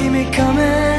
keep me coming.